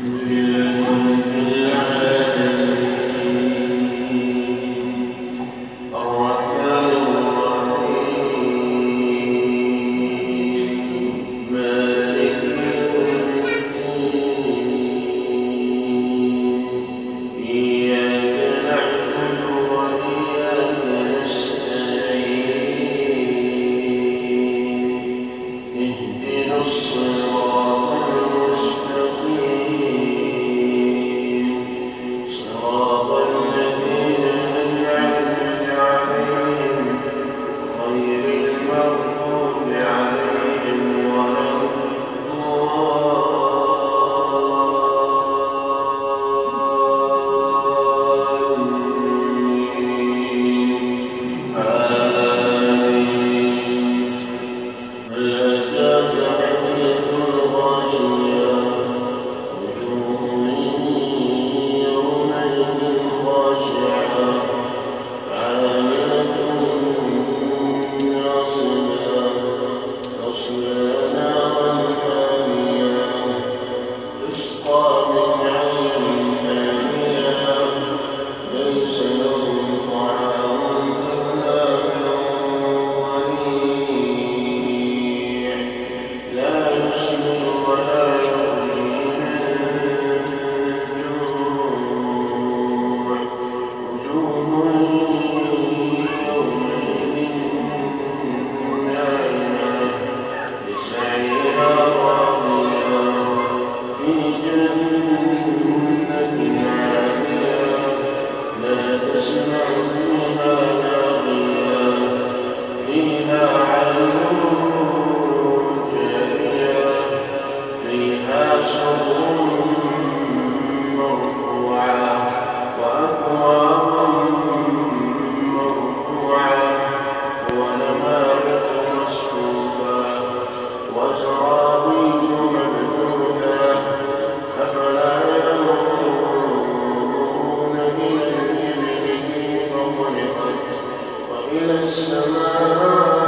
Amen. Yeah. إلى السماء.